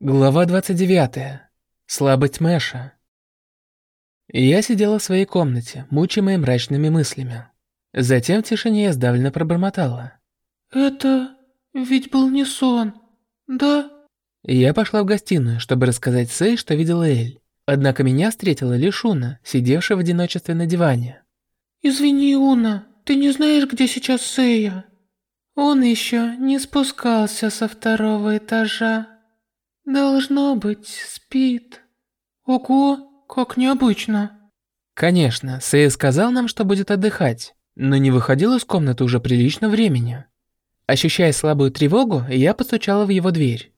Глава 29. Слабость Мэша. Я сидела в своей комнате, мучимая мрачными мыслями. Затем в тишине я сдавленно пробормотала. «Это ведь был не сон, да?» Я пошла в гостиную, чтобы рассказать Сэй, что видела Эль. Однако меня встретила лишь Уна, сидевшая в одиночестве на диване. «Извини, Уна, ты не знаешь, где сейчас Сэя?» «Он еще не спускался со второго этажа». Должно быть, спит. Ого, как необычно. Конечно, Сэй сказал нам, что будет отдыхать, но не выходил из комнаты уже прилично времени. Ощущая слабую тревогу, я постучала в его дверь.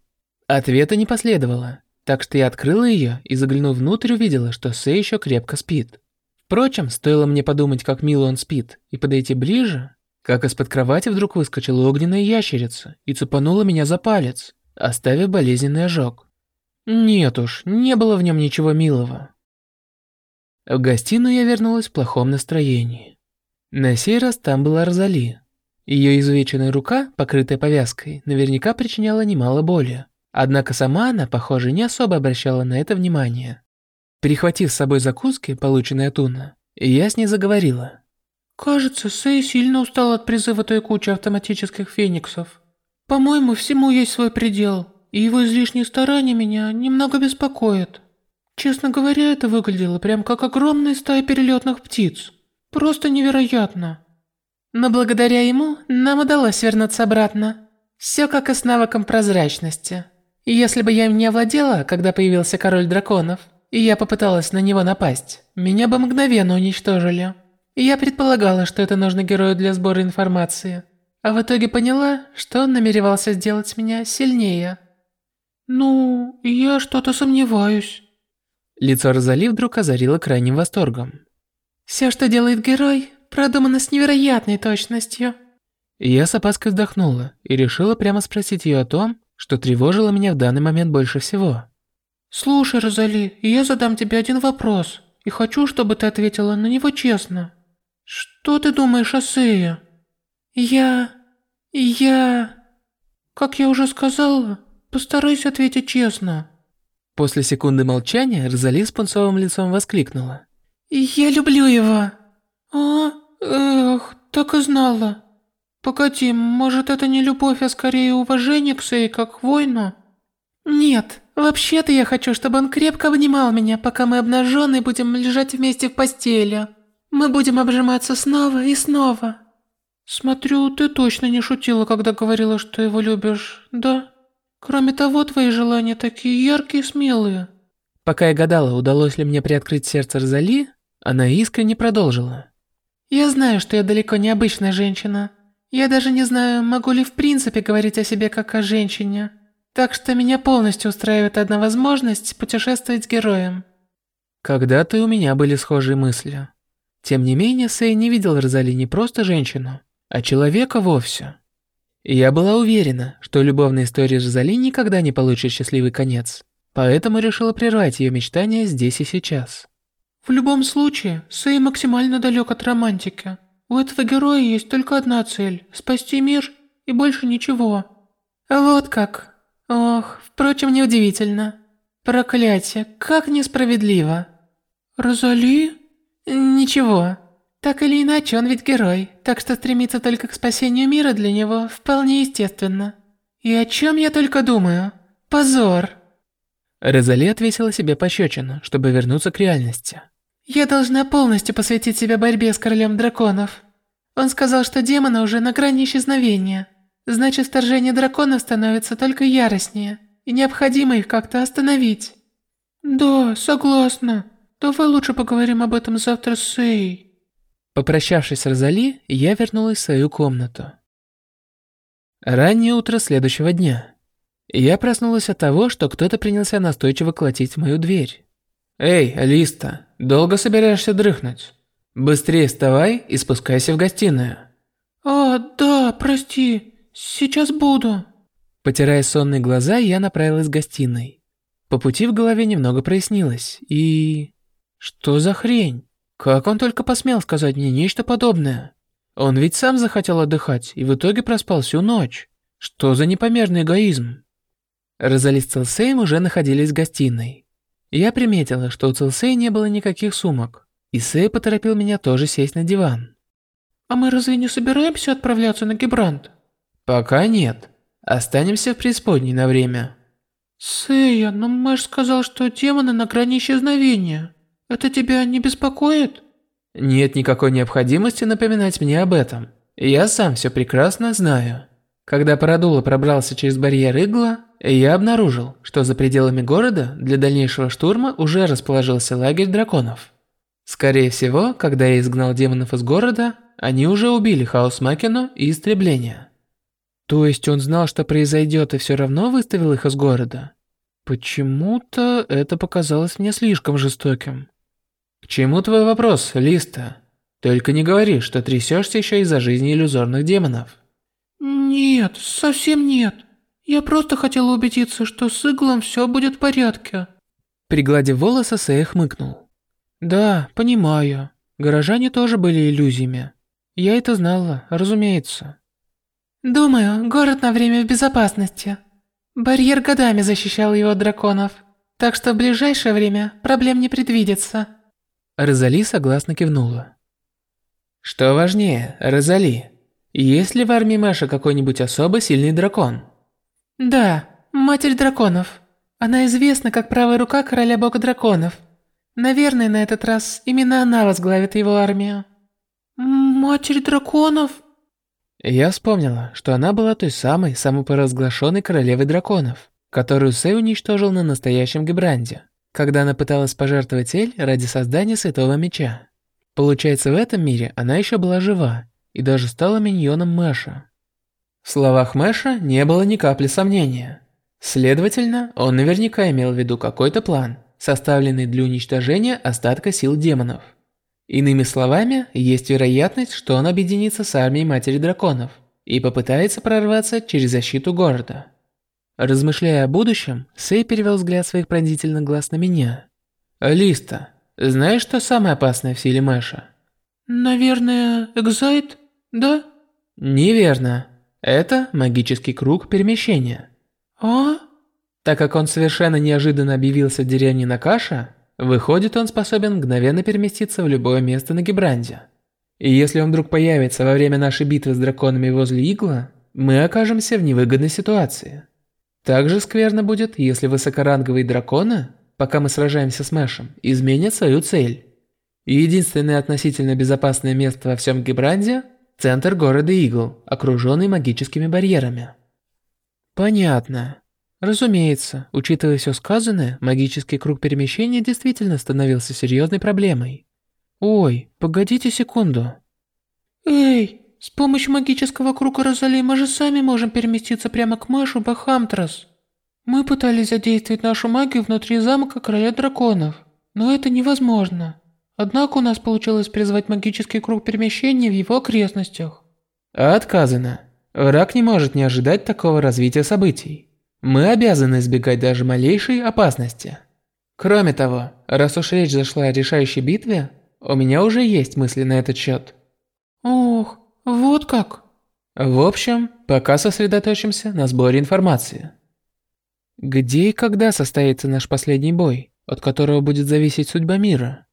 Ответа не последовало, так что я открыла ее и, заглянув внутрь, увидела, что Сэй еще крепко спит. Впрочем, стоило мне подумать, как мило он спит, и подойти ближе, как из-под кровати вдруг выскочила огненная ящерица и цепанула меня за палец оставив болезненный ожог. Нет уж, не было в нем ничего милого. В гостиную я вернулась в плохом настроении. На сей раз там была Розали. Ее изувеченная рука, покрытая повязкой, наверняка причиняла немало боли. Однако сама она, похоже, не особо обращала на это внимание. Перехватив с собой закуски, полученные от Уна, я с ней заговорила. «Кажется, Сэй сильно устал от призыва той кучи автоматических фениксов. По-моему, всему есть свой предел, и его излишние старания меня немного беспокоят. Честно говоря, это выглядело прям как огромная стая перелетных птиц. Просто невероятно. Но благодаря ему нам удалось вернуться обратно. Все как и с навыком прозрачности. И если бы я им не овладела, когда появился король драконов, и я попыталась на него напасть, меня бы мгновенно уничтожили. И я предполагала, что это нужно герою для сбора информации а в итоге поняла, что он намеревался сделать меня сильнее. «Ну, я что-то сомневаюсь». Лицо Розали вдруг озарило крайним восторгом. «Все, что делает герой, продумано с невероятной точностью». Я с опаской вздохнула и решила прямо спросить ее о том, что тревожило меня в данный момент больше всего. «Слушай, Розали, я задам тебе один вопрос, и хочу, чтобы ты ответила на него честно. Что ты думаешь о Сее?» «Я... я...» «Как я уже сказала, постарайся ответить честно». После секунды молчания Розали с пунцовым лицом воскликнула. «Я люблю его». «А? Эх, так и знала. Погоди, может это не любовь, а скорее уважение к Сэй как к воину?» «Нет, вообще-то я хочу, чтобы он крепко обнимал меня, пока мы обнаженные будем лежать вместе в постели. Мы будем обжиматься снова и снова». «Смотрю, ты точно не шутила, когда говорила, что его любишь, да? Кроме того, твои желания такие яркие и смелые». Пока я гадала, удалось ли мне приоткрыть сердце Розали, она искренне продолжила. «Я знаю, что я далеко не обычная женщина. Я даже не знаю, могу ли в принципе говорить о себе как о женщине. Так что меня полностью устраивает одна возможность путешествовать с героем». Когда-то у меня были схожие мысли. Тем не менее, Сэй не видел Розали не просто женщину, а человека вовсе. я была уверена, что любовная история Розали никогда не получит счастливый конец, поэтому решила прервать ее мечтания здесь и сейчас. В любом случае, Сэй максимально далек от романтики. У этого героя есть только одна цель – спасти мир и больше ничего. Вот как. Ох, впрочем, неудивительно. Проклятие, как несправедливо. Розали? Ничего. Так или иначе, он ведь герой, так что стремиться только к спасению мира для него вполне естественно. И о чем я только думаю? Позор. Розали отвесила себе пощечину, чтобы вернуться к реальности. Я должна полностью посвятить себя борьбе с королем драконов. Он сказал, что демоны уже на грани исчезновения. Значит, вторжение драконов становится только яростнее, и необходимо их как-то остановить. Да, согласна. Давай лучше поговорим об этом завтра с Сэй. Попрощавшись с Розали, я вернулась в свою комнату. Раннее утро следующего дня. Я проснулась от того, что кто-то принялся настойчиво колотить в мою дверь. «Эй, Алиста, долго собираешься дрыхнуть? Быстрее вставай и спускайся в гостиную». «А, да, прости, сейчас буду». Потирая сонные глаза, я направилась в гостиной. По пути в голове немного прояснилось, и... Что за хрень? Как он только посмел сказать мне нечто подобное? Он ведь сам захотел отдыхать и в итоге проспал всю ночь. Что за непомерный эгоизм? Розали с Целсеем уже находились в гостиной. Я приметила, что у Целсея не было никаких сумок, и Сэй поторопил меня тоже сесть на диван. «А мы разве не собираемся отправляться на Гибрант?» «Пока нет. Останемся в преисподней на время». «Сэя, но Мэш сказал, что демоны на грани исчезновения. Это тебя не беспокоит?» Нет никакой необходимости напоминать мне об этом. Я сам все прекрасно знаю. Когда Парадула пробрался через барьер Игла, я обнаружил, что за пределами города для дальнейшего штурма уже расположился лагерь драконов. Скорее всего, когда я изгнал демонов из города, они уже убили Хаос Макину и Истребление. То есть он знал, что произойдет, и все равно выставил их из города? Почему-то это показалось мне слишком жестоким. К чему твой вопрос, Листа? Только не говори, что трясешься еще из-за жизни иллюзорных демонов. Нет, совсем нет. Я просто хотела убедиться, что с Иглом все будет в порядке. Пригладив волосы, Сэй хмыкнул. Да, понимаю. Горожане тоже были иллюзиями. Я это знала, разумеется. Думаю, город на время в безопасности. Барьер годами защищал его от драконов, так что в ближайшее время проблем не предвидится. Розали согласно кивнула. Что важнее, Розали, есть ли в армии Маша какой-нибудь особо сильный дракон? Да, Матерь Драконов. Она известна как правая рука короля бога драконов. Наверное, на этот раз именно она возглавит его армию. Матерь Драконов? Я вспомнила, что она была той самой самопоразглашенной королевой драконов, которую Сэй уничтожил на настоящем Гебранде, когда она пыталась пожертвовать Эль ради создания Святого Меча. Получается, в этом мире она еще была жива и даже стала миньоном Мэша. В словах Мэша не было ни капли сомнения. Следовательно, он наверняка имел в виду какой-то план, составленный для уничтожения остатка сил демонов. Иными словами, есть вероятность, что он объединится с армией Матери Драконов и попытается прорваться через защиту города. Размышляя о будущем, Сэй перевел взгляд своих пронзительных глаз на меня. «Листа, знаешь, что самое опасное в силе Мэша?» «Наверное, Экзайт, да?» «Неверно. Это магический круг перемещения». «А?» Так как он совершенно неожиданно объявился в деревне Накаша, выходит, он способен мгновенно переместиться в любое место на Гибранде. И если он вдруг появится во время нашей битвы с драконами возле Игла, мы окажемся в невыгодной ситуации. Также скверно будет, если высокоранговые драконы пока мы сражаемся с Мэшем, изменят свою цель. единственное относительно безопасное место во всем Гибранде – центр города Игл, окруженный магическими барьерами. Понятно. Разумеется, учитывая все сказанное, магический круг перемещения действительно становился серьезной проблемой. Ой, погодите секунду. Эй, с помощью магического круга Розали мы же сами можем переместиться прямо к Мэшу Бахамтрас. Мы пытались задействовать нашу магию внутри замка Короля Драконов, но это невозможно. Однако у нас получилось призвать магический круг перемещения в его окрестностях. Отказано. Враг не может не ожидать такого развития событий. Мы обязаны избегать даже малейшей опасности. Кроме того, раз уж речь зашла о решающей битве, у меня уже есть мысли на этот счет. Ох, вот как. В общем, пока сосредоточимся на сборе информации. Где и когда состоится наш последний бой, от которого будет зависеть судьба мира?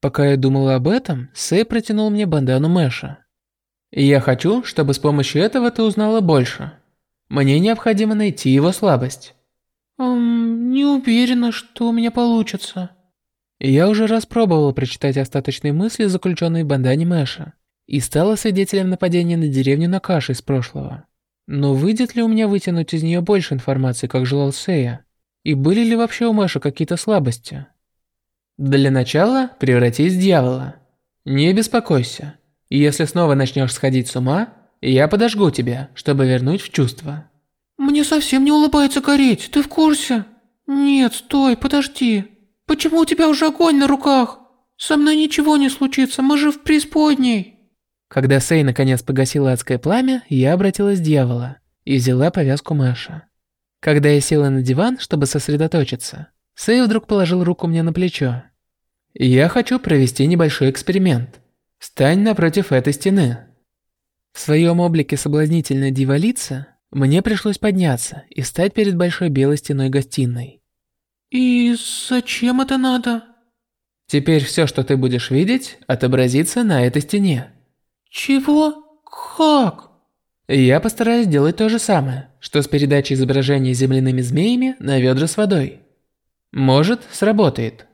Пока я думал об этом, Сэй протянул мне бандану Мэша. И я хочу, чтобы с помощью этого ты узнала больше. Мне необходимо найти его слабость. Эм, не уверена, что у меня получится. Я уже раз пробовала прочитать остаточные мысли, заключенные в бандане Мэша, и стала свидетелем нападения на деревню Накаши из прошлого. Но выйдет ли у меня вытянуть из нее больше информации, как желал Сея? И были ли вообще у Мэша какие-то слабости? Для начала превратись в дьявола. Не беспокойся. Если снова начнешь сходить с ума, я подожгу тебя, чтобы вернуть в чувство. Мне совсем не улыбается гореть, ты в курсе? Нет, стой, подожди. Почему у тебя уже огонь на руках? Со мной ничего не случится, мы же в преисподней. Когда Сей наконец погасила адское пламя, я обратилась к дьявола и взяла повязку Маша. Когда я села на диван, чтобы сосредоточиться, Сей вдруг положил руку мне на плечо. «Я хочу провести небольшой эксперимент. Встань напротив этой стены». В своем облике соблазнительной дьяволицы Мне пришлось подняться и стать перед большой белой стеной гостиной. «И зачем это надо?» Теперь все, что ты будешь видеть, отобразится на этой стене. Чего? Как? Я постараюсь сделать то же самое, что с передачей изображения земляными змеями на ведра с водой. Может, сработает.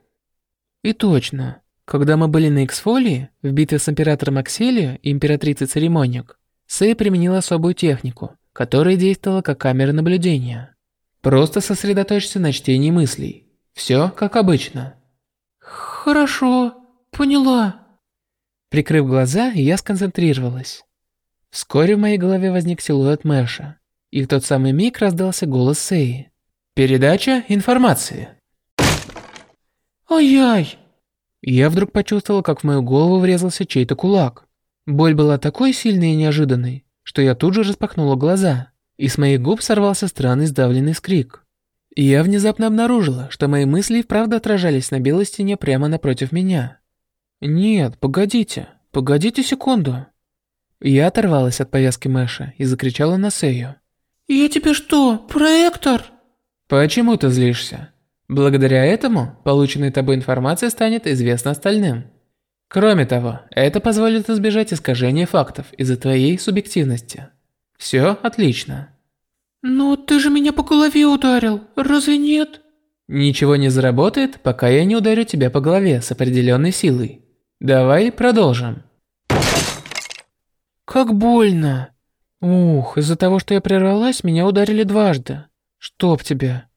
И точно. Когда мы были на Иксфолии, в битве с императором Акселио и императрицей Церемоник, Сэй применил особую технику, которая действовала как камера наблюдения. Просто сосредоточься на чтении мыслей. Все как обычно. Хорошо, поняла. Прикрыв глаза, я сконцентрировалась. Вскоре в моей голове возник силуэт Мэша, и в тот самый миг раздался голос Сеи. Передача информации. Ай-яй! Я вдруг почувствовала, как в мою голову врезался чей-то кулак. Боль была такой сильной и неожиданной, что я тут же распахнула глаза, и с моих губ сорвался странный сдавленный скрик. Я внезапно обнаружила, что мои мысли и вправду отражались на белой стене прямо напротив меня. Нет, погодите, погодите секунду. Я оторвалась от повязки Мэша и закричала на Сею. «Я тебе что, проектор?» «Почему ты злишься? Благодаря этому полученная тобой информация станет известна остальным. Кроме того, это позволит избежать искажения фактов из-за твоей субъективности. Все отлично». «Но ты же меня по голове ударил, разве нет?» «Ничего не заработает, пока я не ударю тебя по голове с определенной силой. Давай продолжим». «Как больно!» «Ух, из-за того, что я прервалась, меня ударили дважды. Чтоб тебя.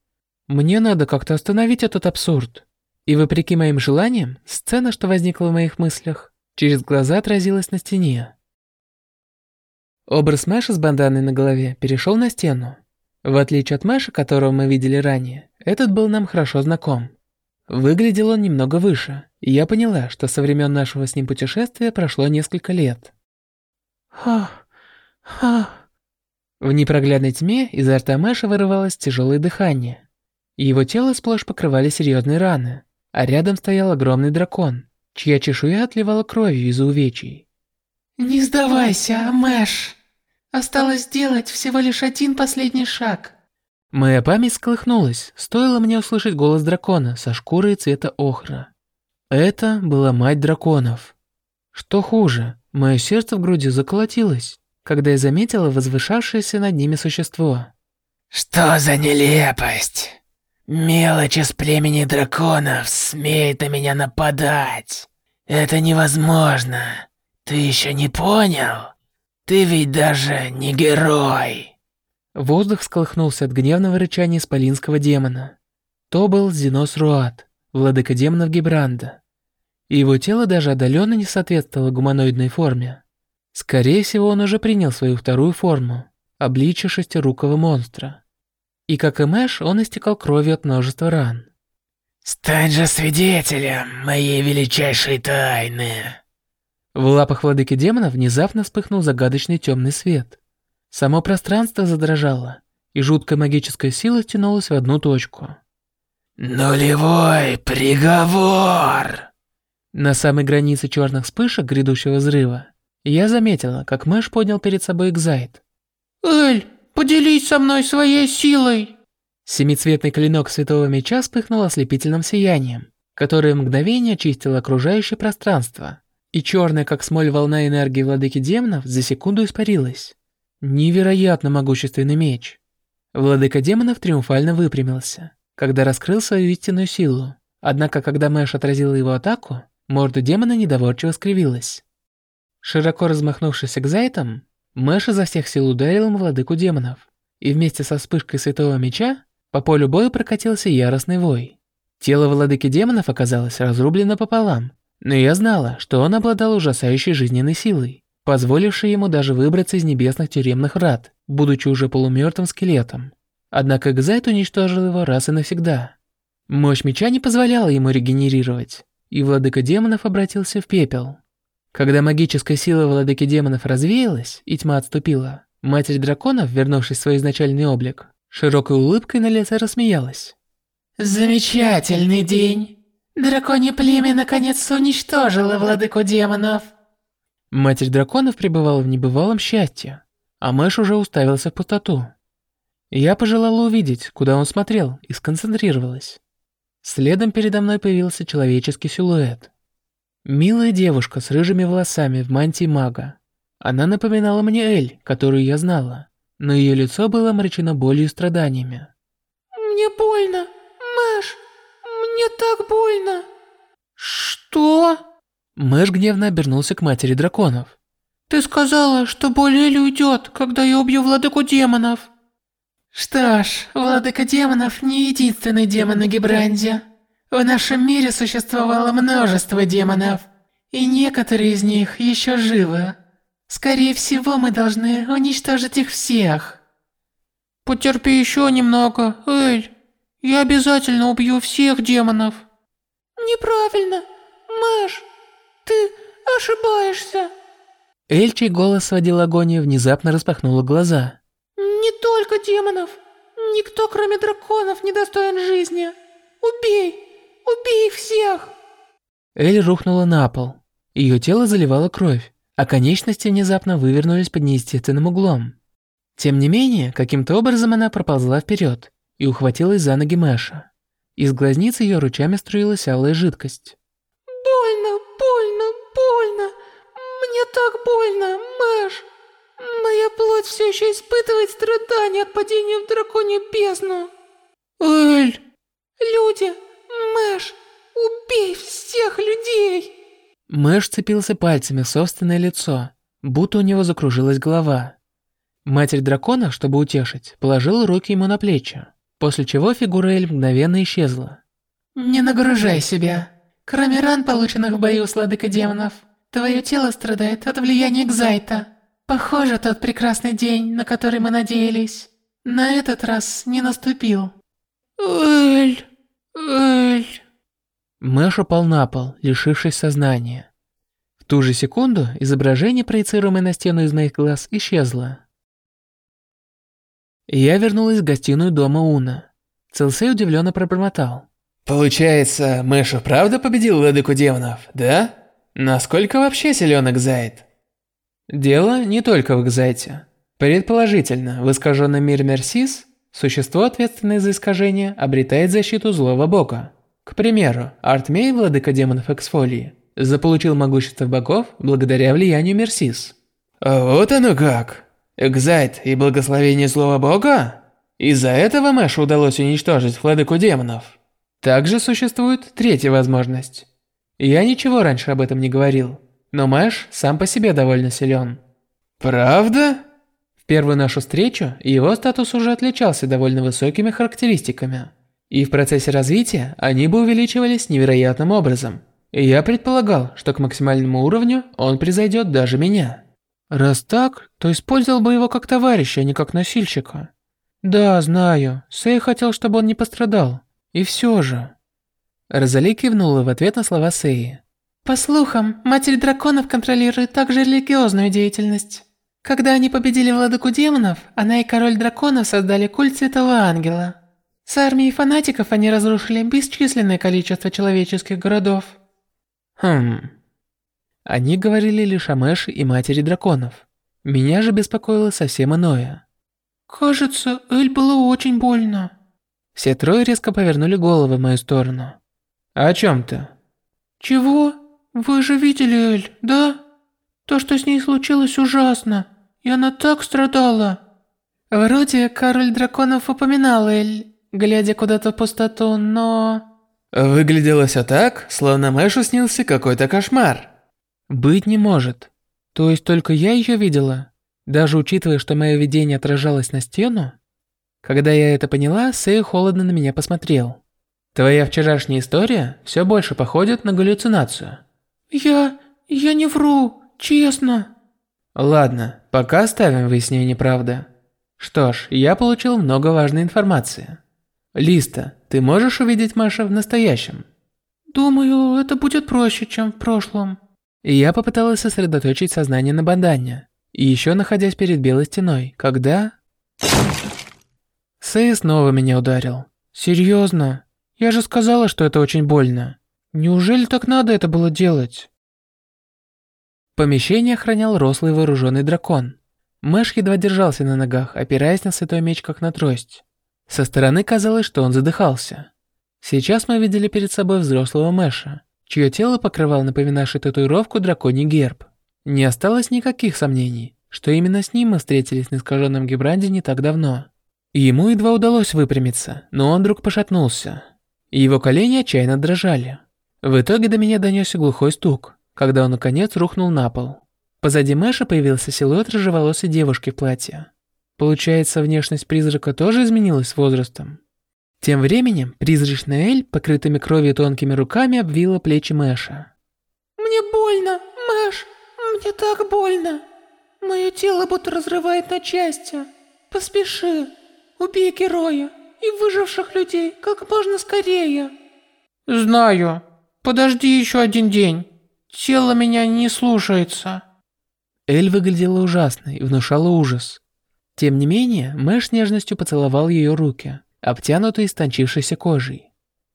Мне надо как-то остановить этот абсурд». И вопреки моим желаниям, сцена, что возникла в моих мыслях, через глаза отразилась на стене. Образ Мэша с банданой на голове перешел на стену. В отличие от Мэша, которого мы видели ранее, этот был нам хорошо знаком. Выглядел он немного выше, и я поняла, что со времен нашего с ним путешествия прошло несколько лет. Ха, ха. В непроглядной тьме изо рта Мэша вырывалось тяжелое дыхание. Его тело сплошь покрывали серьезные раны, а рядом стоял огромный дракон, чья чешуя отливала кровью из-за увечий. «Не сдавайся, Мэш!» Осталось сделать всего лишь один последний шаг. Моя память сколыхнулась, стоило мне услышать голос дракона со шкурой цвета охра. Это была мать драконов. Что хуже, мое сердце в груди заколотилось, когда я заметила возвышавшееся над ними существо. «Что за нелепость? Мелочь из племени драконов смеет на меня нападать. Это невозможно. Ты еще не понял?» Ты ведь даже не герой. Воздух сколыхнулся от гневного рычания исполинского демона. То был Зенос Руат, владыка демонов Гибранда. И его тело даже отдаленно не соответствовало гуманоидной форме. Скорее всего, он уже принял свою вторую форму, обличие шестирукого монстра. И как и Мэш, он истекал кровью от множества ран. «Стань же свидетелем моей величайшей тайны!» В лапах владыки демонов внезапно вспыхнул загадочный темный свет. Само пространство задрожало, и жуткая магическая сила тянулась в одну точку. «Нулевой приговор!» На самой границе черных вспышек грядущего взрыва я заметила, как Мэш поднял перед собой Экзайт. «Эль, поделись со мной своей силой!» Семицветный клинок Святого Меча вспыхнул ослепительным сиянием, которое в мгновение очистило окружающее пространство и черная, как смоль, волна энергии владыки демонов за секунду испарилась. Невероятно могущественный меч. Владыка демонов триумфально выпрямился, когда раскрыл свою истинную силу. Однако, когда Мэш отразила его атаку, морда демона недоворчиво скривилась. Широко размахнувшись экзайтом, Мэш изо всех сил ударил им владыку демонов, и вместе со вспышкой святого меча по полю боя прокатился яростный вой. Тело владыки демонов оказалось разрублено пополам, но я знала, что он обладал ужасающей жизненной силой, позволившей ему даже выбраться из небесных тюремных врат, будучи уже полумертвым скелетом. Однако Экзайт уничтожил его раз и навсегда. Мощь меча не позволяла ему регенерировать, и владыка демонов обратился в пепел. Когда магическая сила владыки демонов развеялась и тьма отступила, Матерь драконов, вернувшись в свой изначальный облик, широкой улыбкой на лице рассмеялась. «Замечательный день!» Драконье племя наконец уничтожило владыку демонов. Матерь драконов пребывала в небывалом счастье. а Мэш уже уставился в пустоту. Я пожелала увидеть, куда он смотрел, и сконцентрировалась. Следом передо мной появился человеческий силуэт. Милая девушка с рыжими волосами в мантии мага. Она напоминала мне Эль, которую я знала, но ее лицо было омрачено болью и страданиями. «Мне больно, Мэш! Мне так больно!» «Что?» Мэш гневно обернулся к матери драконов. «Ты сказала, что боль Эль уйдет, когда я убью владыку демонов!» Что ж, владыка демонов не единственный демон на Гибранде. В нашем мире существовало множество демонов, и некоторые из них еще живы. Скорее всего, мы должны уничтожить их всех. Потерпи еще немного, Эль. Я обязательно убью всех демонов. Неправильно, Мэш. Ты ошибаешься. Эль, чей голос сводил агонию, внезапно распахнула глаза. Не только демонов. Никто, кроме драконов, не достоин жизни. Убей! Убей их всех!» Эль рухнула на пол. Ее тело заливало кровь, а конечности внезапно вывернулись под неестественным углом. Тем не менее, каким-то образом она проползла вперед и ухватилась за ноги Мэша. Из глазниц ее ручами струилась алая жидкость. Так больно, Мэш! Моя плоть все еще испытывает страдания от падения в драконью бездну!» «Эль!» «Люди, Мэш, убей всех людей!» Мэш цепился пальцами в собственное лицо, будто у него закружилась голова. Матерь дракона, чтобы утешить, положила руки ему на плечи, после чего фигура Эль мгновенно исчезла. «Не нагружай себя. Кроме ран, полученных в бою с ладыкой демонов, твое тело страдает от влияния Кзайта. Похоже, тот прекрасный день, на который мы надеялись, на этот раз не наступил». «Эль...» Эль. Мэш упал на пол, лишившись сознания. В ту же секунду изображение, проецируемое на стену из моих глаз, исчезло. Я вернулась в гостиную дома Уна. Целсей удивленно пробормотал. «Получается, Мэш и правда победил владыку демонов, да? Насколько вообще силен Экзайт?» Дело не только в Экзайте. Предположительно, в искаженном мире Мерсис Существо, ответственное за искажение, обретает защиту злого бога. К примеру, Артмей, владыка демонов Эксфолии, заполучил могущество богов благодаря влиянию Мерсис. А вот оно как. Экзайт и благословение злого бога? Из-за этого Мэшу удалось уничтожить владыку демонов. Также существует третья возможность. Я ничего раньше об этом не говорил, но Мэш сам по себе довольно силен. Правда? первую нашу встречу его статус уже отличался довольно высокими характеристиками. И в процессе развития они бы увеличивались невероятным образом. И я предполагал, что к максимальному уровню он превзойдет даже меня. Раз так, то использовал бы его как товарища, а не как носильщика. Да, знаю, Сэй хотел, чтобы он не пострадал. И все же... Розали кивнула в ответ на слова Сэи. По слухам, Матерь Драконов контролирует также религиозную деятельность. Когда они победили владыку демонов, она и король драконов создали культ Святого Ангела. С армией фанатиков они разрушили бесчисленное количество человеческих городов. Хм. Они говорили лишь о Мэше и матери драконов. Меня же беспокоило совсем иное. Кажется, Эль было очень больно. Все трое резко повернули головы в мою сторону. О чем ты? Чего? Вы же видели Эль, да? То, что с ней случилось, ужасно. И она так страдала. Вроде король драконов упоминал Эль, глядя куда-то в пустоту, но... Выглядело все так, словно Мэшу снился какой-то кошмар. Быть не может. То есть только я ее видела? Даже учитывая, что мое видение отражалось на стену? Когда я это поняла, Сэй холодно на меня посмотрел. Твоя вчерашняя история все больше походит на галлюцинацию. Я... я не вру, честно. Ладно, пока оставим выяснение правды. Что ж, я получил много важной информации. Листа, ты можешь увидеть Маша в настоящем? Думаю, это будет проще, чем в прошлом. И я попыталась сосредоточить сознание на бандане. И еще находясь перед белой стеной, когда... Сэй снова меня ударил. Серьезно? Я же сказала, что это очень больно. Неужели так надо это было делать? Помещение охранял рослый вооруженный дракон. Мэш едва держался на ногах, опираясь на святой меч как на трость. Со стороны казалось, что он задыхался. Сейчас мы видели перед собой взрослого Мэша, чье тело покрывал напоминавший татуировку драконий герб. Не осталось никаких сомнений, что именно с ним мы встретились на искаженном Гибранде не так давно. Ему едва удалось выпрямиться, но он вдруг пошатнулся. Его колени отчаянно дрожали. В итоге до меня донесся глухой стук, когда он наконец рухнул на пол. Позади Мэша появился силуэт рыжеволосой девушки в платье. Получается, внешность призрака тоже изменилась с возрастом. Тем временем призрачная Эль, покрытыми кровью тонкими руками, обвила плечи Мэша. «Мне больно, Мэш, мне так больно. Мое тело будто разрывает на части. Поспеши, убей героя и выживших людей как можно скорее». «Знаю. Подожди еще один день. Тело меня не слушается». Эль выглядела ужасно и внушала ужас. Тем не менее, Мэш нежностью поцеловал ее руки, обтянутые истончившейся кожей.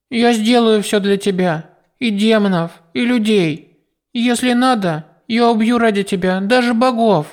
«Я сделаю все для тебя, и демонов, и людей. Если надо, я убью ради тебя даже богов».